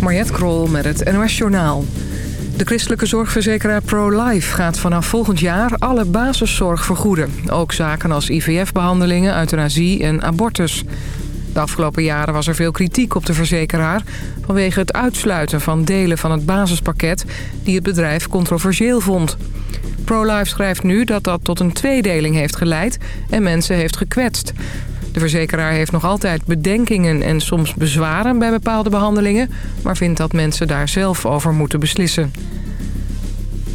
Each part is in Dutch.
Mariette Krol met het NOS Journaal. De christelijke zorgverzekeraar ProLife gaat vanaf volgend jaar alle basiszorg vergoeden. Ook zaken als IVF-behandelingen, euthanasie en abortus. De afgelopen jaren was er veel kritiek op de verzekeraar... vanwege het uitsluiten van delen van het basispakket... die het bedrijf controversieel vond. ProLife schrijft nu dat dat tot een tweedeling heeft geleid... en mensen heeft gekwetst. De verzekeraar heeft nog altijd bedenkingen en soms bezwaren bij bepaalde behandelingen... maar vindt dat mensen daar zelf over moeten beslissen.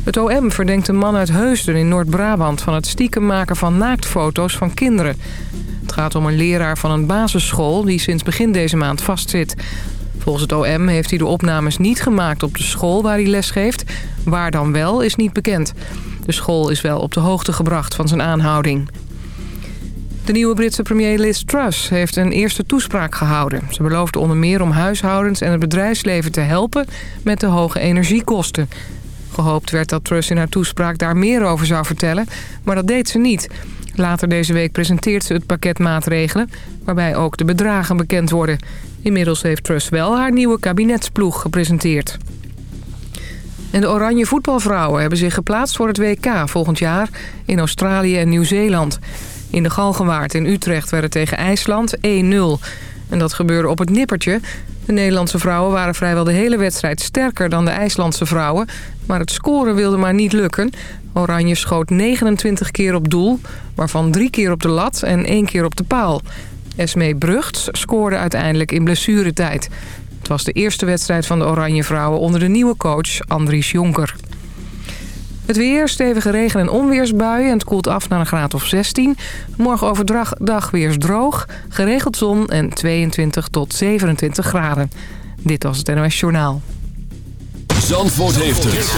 Het OM verdenkt een man uit Heusden in Noord-Brabant... van het stiekem maken van naaktfoto's van kinderen. Het gaat om een leraar van een basisschool die sinds begin deze maand vastzit. Volgens het OM heeft hij de opnames niet gemaakt op de school waar hij lesgeeft. Waar dan wel is niet bekend. De school is wel op de hoogte gebracht van zijn aanhouding. De nieuwe Britse premier Liz Truss heeft een eerste toespraak gehouden. Ze beloofde onder meer om huishoudens en het bedrijfsleven te helpen met de hoge energiekosten. Gehoopt werd dat Truss in haar toespraak daar meer over zou vertellen, maar dat deed ze niet. Later deze week presenteert ze het pakket maatregelen, waarbij ook de bedragen bekend worden. Inmiddels heeft Truss wel haar nieuwe kabinetsploeg gepresenteerd. En de Oranje voetbalvrouwen hebben zich geplaatst voor het WK volgend jaar in Australië en Nieuw-Zeeland. In de Galgenwaard in Utrecht werden tegen IJsland 1-0. En dat gebeurde op het nippertje. De Nederlandse vrouwen waren vrijwel de hele wedstrijd sterker dan de IJslandse vrouwen. Maar het scoren wilde maar niet lukken. Oranje schoot 29 keer op doel, waarvan drie keer op de lat en één keer op de paal. Esmee Brugts scoorde uiteindelijk in blessuretijd. Het was de eerste wedstrijd van de Oranje Vrouwen onder de nieuwe coach Andries Jonker. Het weer, stevige regen- en onweersbuien en het koelt af naar een graad of 16. Morgen overdag weer droog, geregeld zon en 22 tot 27 graden. Dit was het NOS Journaal. Zandvoort heeft het.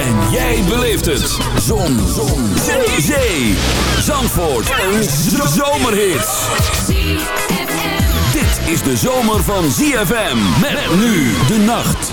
En jij beleeft het. Zon. zon. Zee. Zee. Zandvoort. Een zomerhit. Dit is de zomer van ZFM. Met nu de nacht.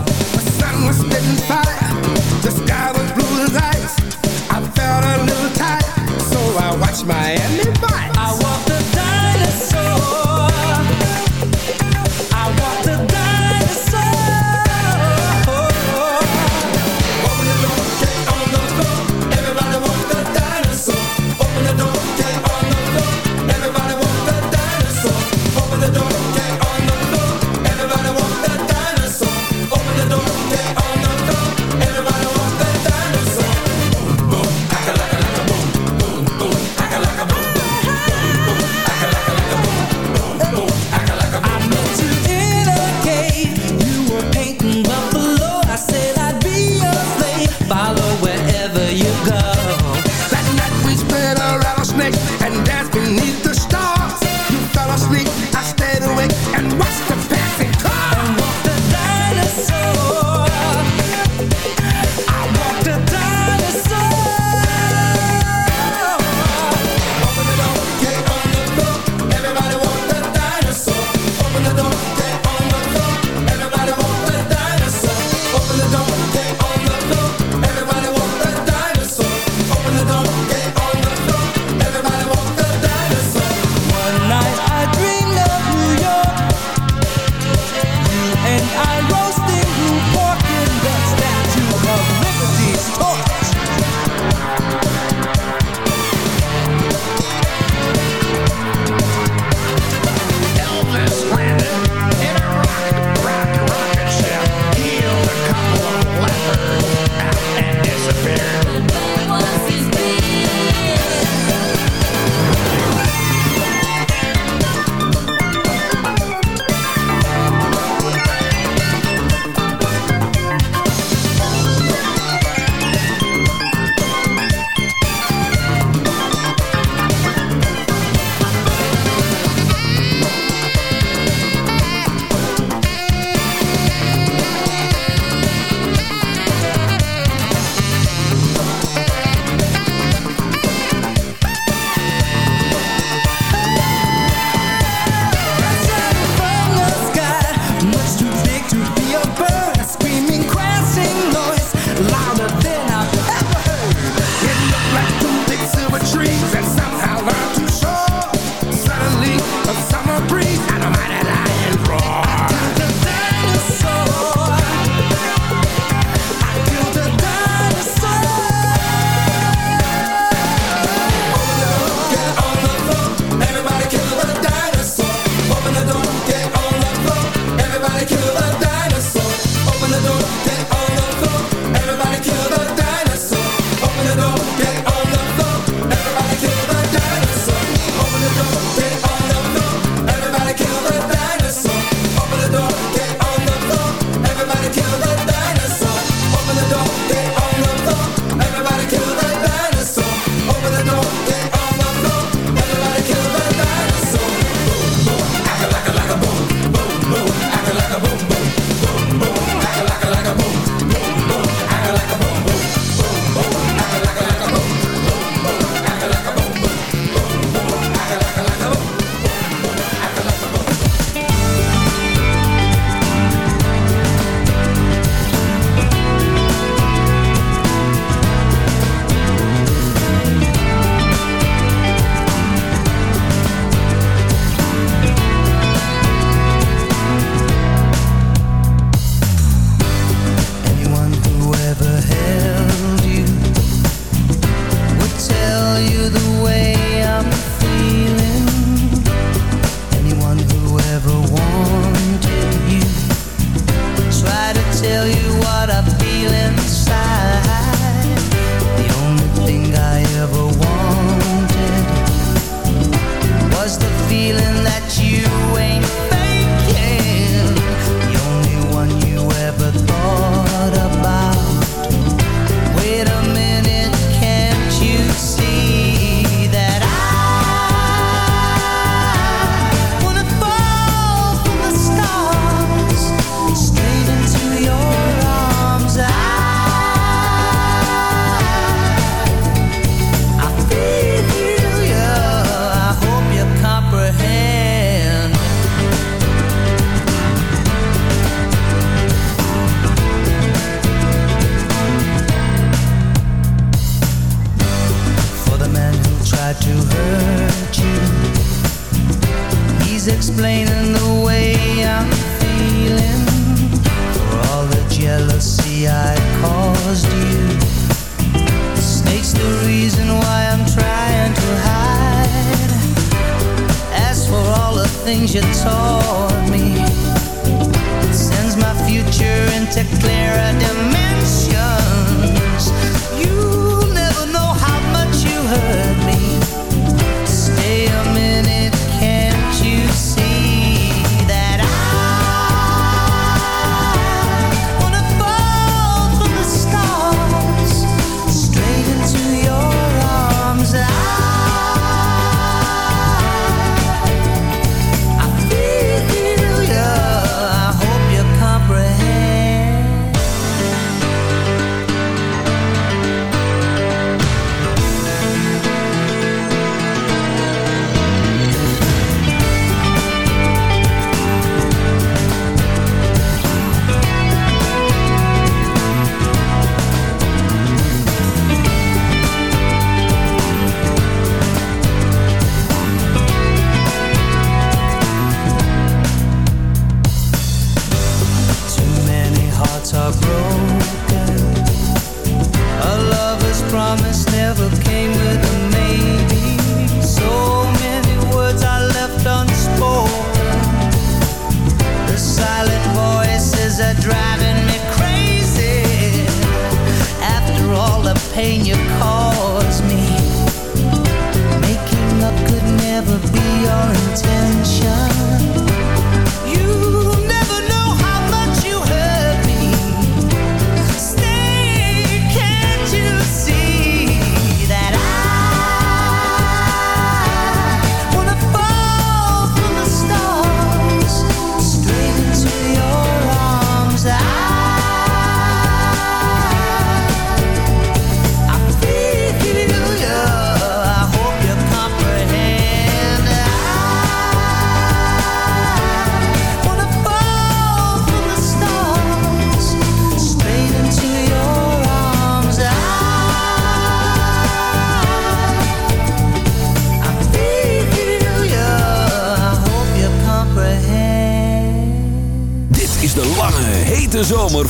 Miami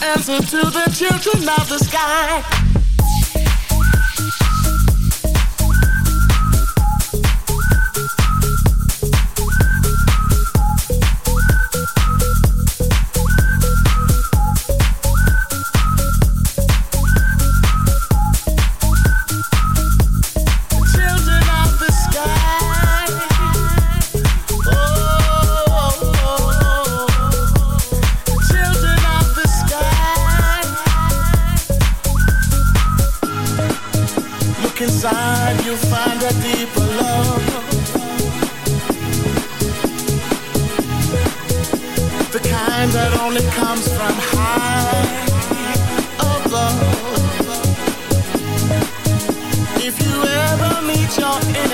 answer to the children of the sky.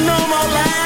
know my life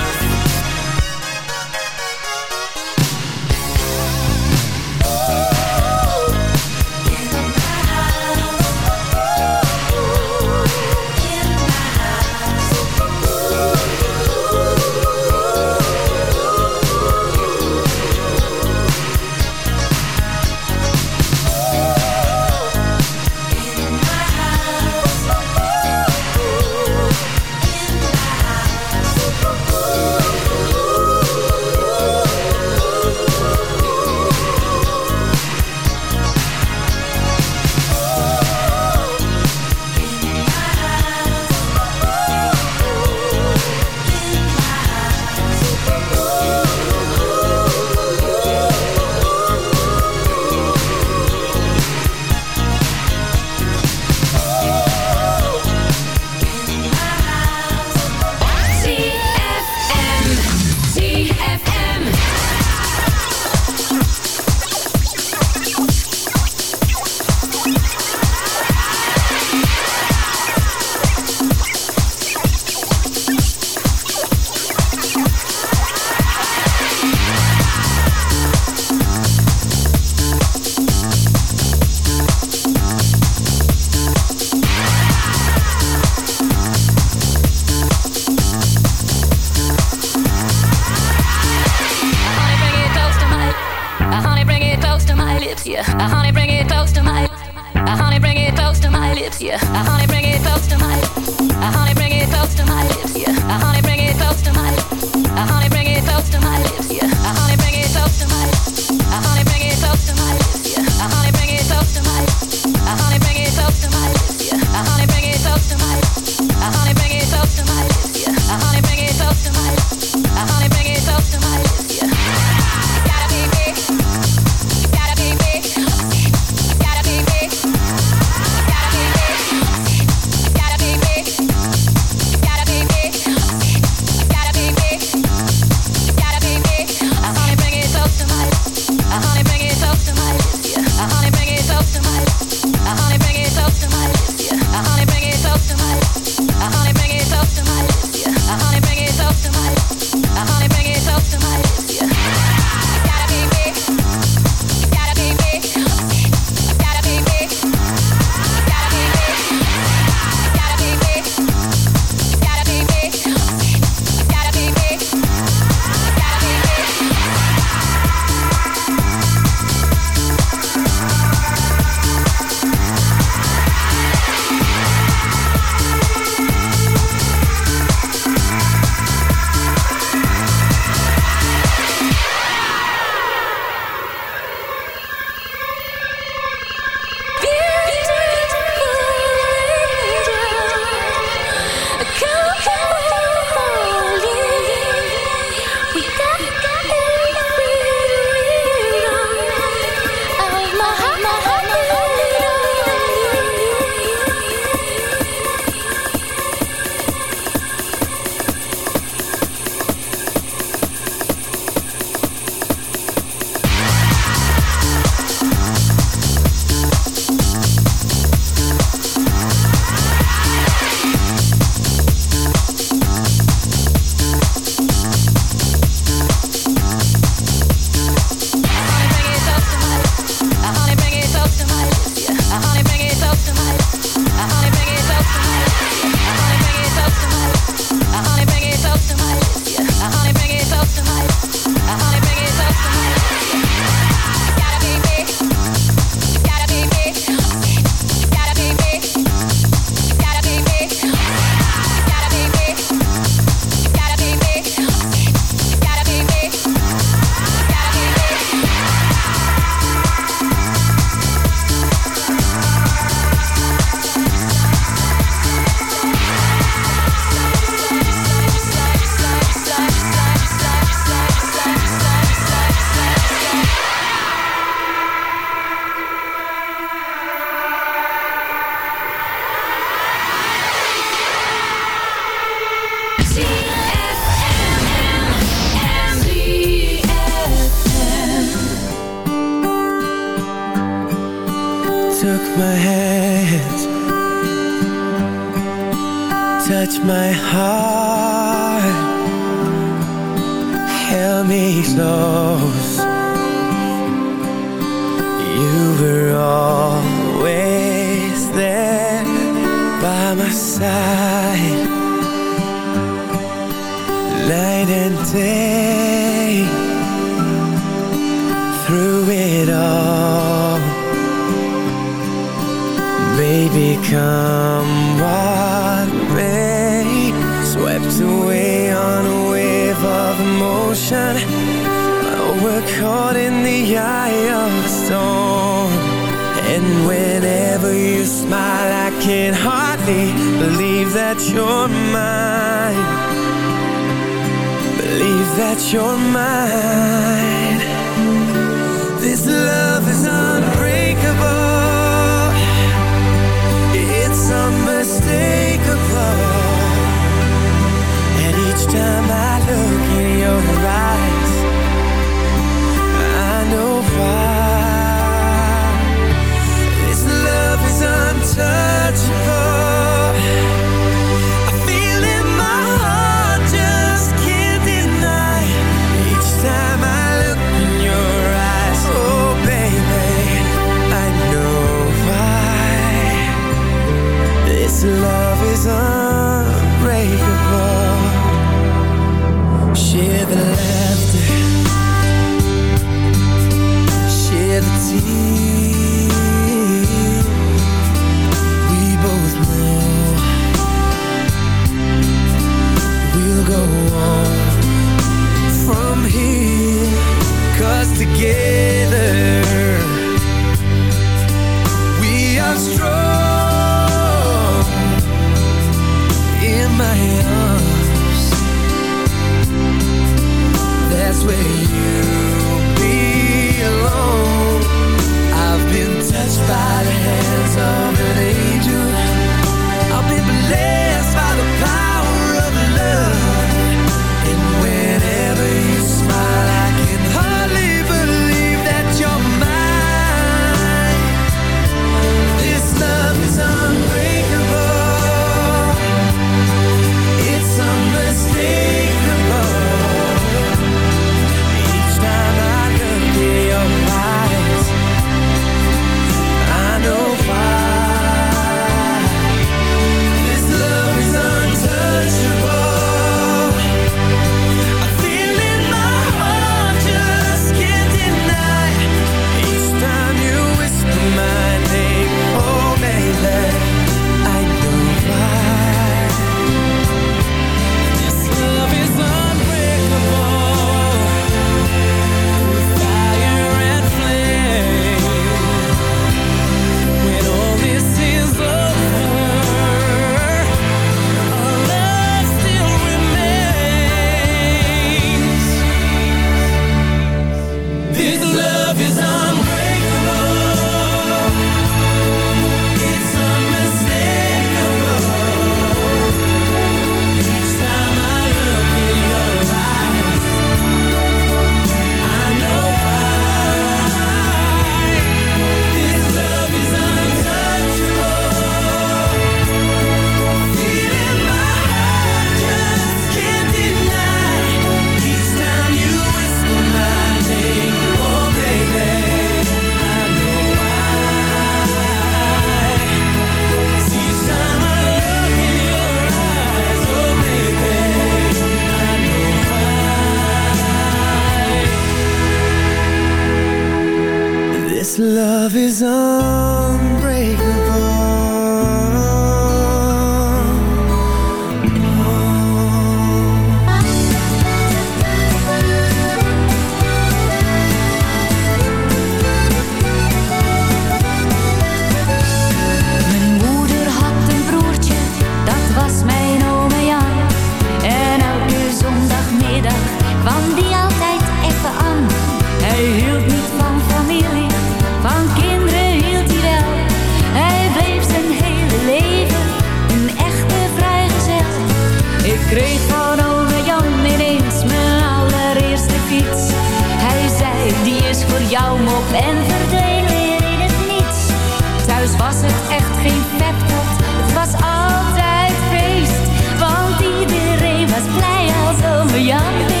was het echt geen peptot, het was altijd feest. Want iedereen was blij als over Jan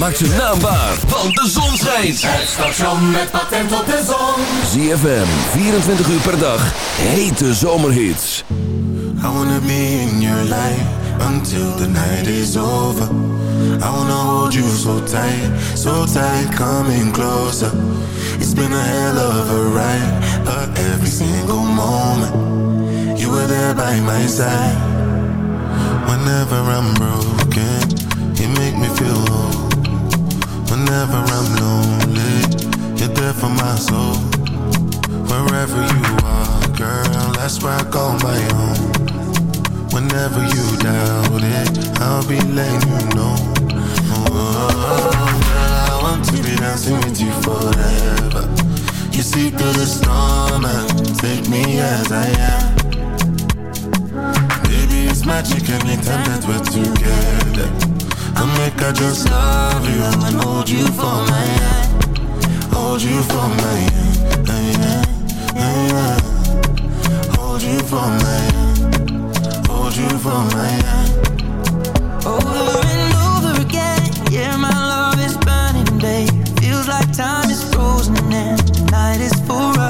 maakt je naambaar van Want de zon schijnt. Het station met patent op de zon. ZFM, 24 uur per dag. Hete zomerhits. I wanna be in your life. Until the night is over. I wanna hold you so tight. So tight, coming closer. It's been a hell of a ride. But every single moment. You were there by my side. Whenever I'm broken, you make me feel Whenever I'm lonely, you're there for my soul. Wherever you are, girl, that's where I call my own. Whenever you doubt it, I'll be letting you know. Oh, girl, I want to be dancing with you forever. You see through the storm and take me as I am. Baby, it's magic anytime that we're together. I make I just love you and hold you for my hand. Hold you for my hand, yeah, yeah, Hold you for my hand. Hold you for my hand. Over and over again, yeah, my love is burning, babe. Feels like time is frozen and night is for us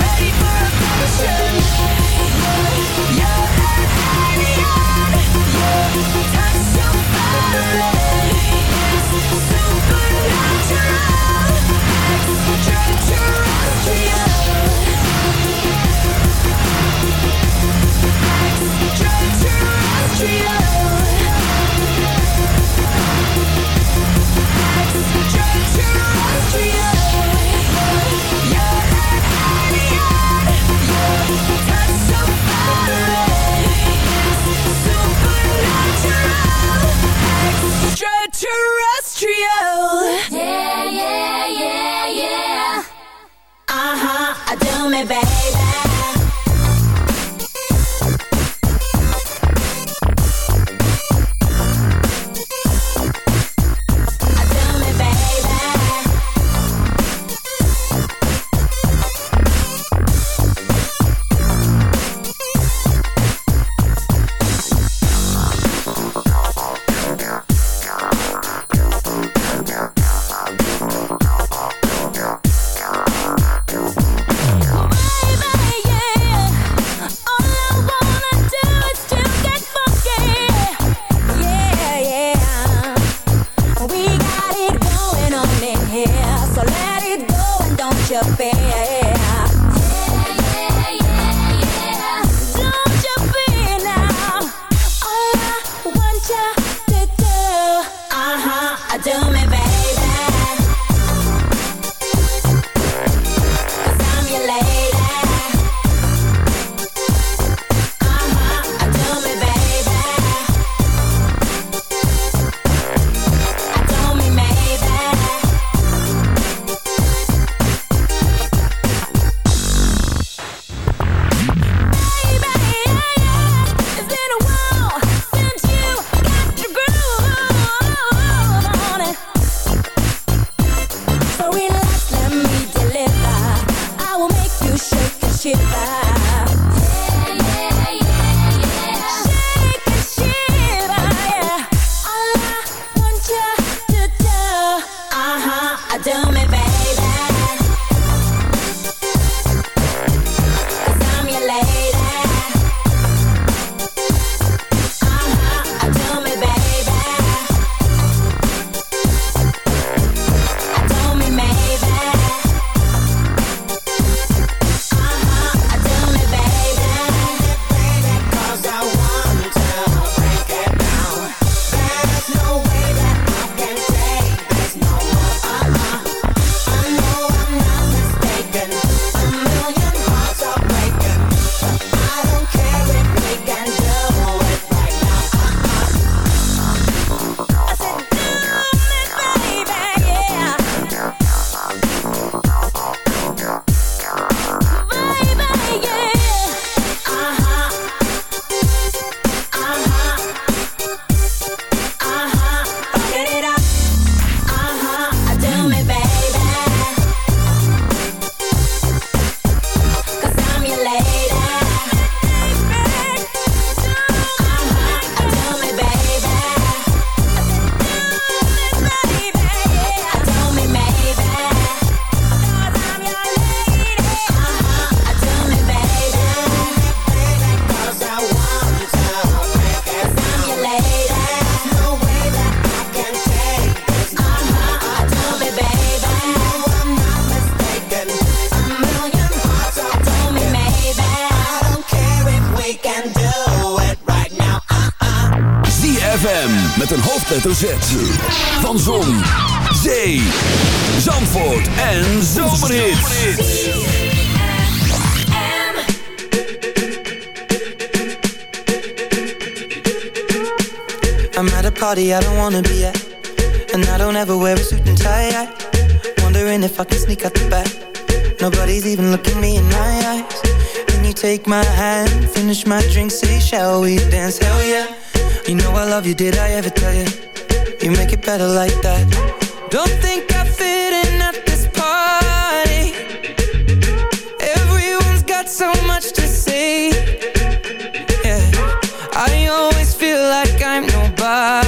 Ready for a passion. Hoofdletter Z. Van Zon, Zee, Zandvoort en Zomerhits. I'm at a party I don't wanna be at. And I don't ever wear a suit and tie. Wondering if I can sneak out the back. Nobody's even looking me in my eyes. Can you take my hand, finish my drink, say, shall we dance? Hell yeah. You know I love you, did I ever tell you? You make it better like that. Don't think I fit in at this party. Everyone's got so much to say. Yeah, I always feel like I'm nobody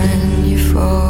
when you fall.